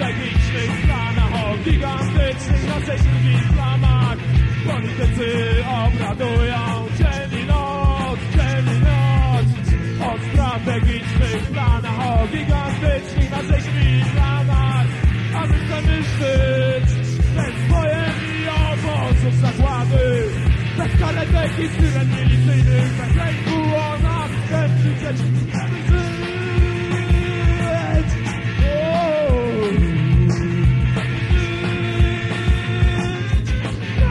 strategicznych planach o gigantycznych nocecznych i planach. Politycy obradują dzień i noc, dzień i noc. O strategicznych planach, o gigantycznych nocecznych planach. A my chcemy żyć bez wojen i obozów zagłady. Bez karetek i syren milicyjnych, bez